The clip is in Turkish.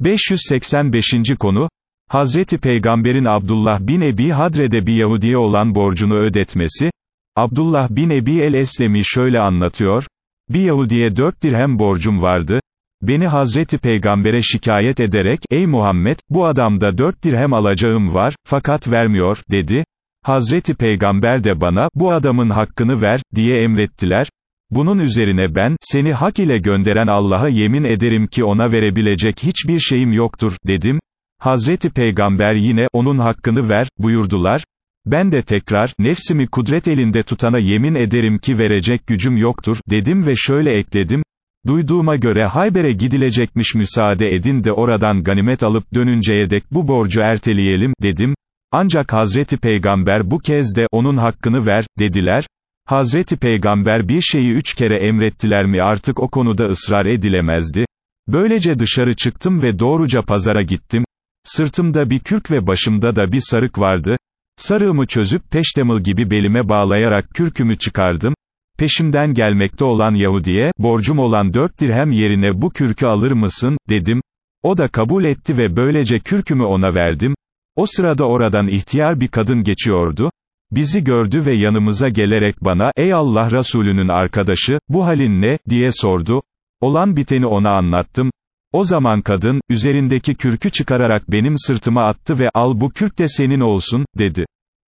585. konu, Hazreti Peygamber'in Abdullah bin Ebi Hadre'de bir Yahudiye olan borcunu ödetmesi, Abdullah bin Ebi el-Eslemi şöyle anlatıyor, bir Yahudiye dört dirhem borcum vardı, beni Hazreti Peygamber'e şikayet ederek, ey Muhammed, bu adamda dört dirhem alacağım var, fakat vermiyor, dedi, Hazreti Peygamber de bana, bu adamın hakkını ver, diye emrettiler, bunun üzerine ben, seni hak ile gönderen Allah'a yemin ederim ki ona verebilecek hiçbir şeyim yoktur, dedim, Hazreti Peygamber yine, onun hakkını ver, buyurdular, ben de tekrar, nefsimi kudret elinde tutana yemin ederim ki verecek gücüm yoktur, dedim ve şöyle ekledim, duyduğuma göre Hayber'e gidilecekmiş müsaade edin de oradan ganimet alıp dönünceye dek bu borcu erteleyelim, dedim, ancak Hazreti Peygamber bu kez de, onun hakkını ver, dediler, Hazreti Peygamber bir şeyi üç kere emrettiler mi artık o konuda ısrar edilemezdi, böylece dışarı çıktım ve doğruca pazara gittim, sırtımda bir kürk ve başımda da bir sarık vardı, sarığımı çözüp peştemil gibi belime bağlayarak kürkümü çıkardım, peşimden gelmekte olan Yahudiye, borcum olan dört dirhem yerine bu kürkü alır mısın, dedim, o da kabul etti ve böylece kürkümü ona verdim, o sırada oradan ihtiyar bir kadın geçiyordu, bizi gördü ve yanımıza gelerek bana, ey Allah Resulünün arkadaşı, bu halin ne, diye sordu, olan biteni ona anlattım, o zaman kadın, üzerindeki kürkü çıkararak benim sırtıma attı ve, al bu kürk de senin olsun, dedi.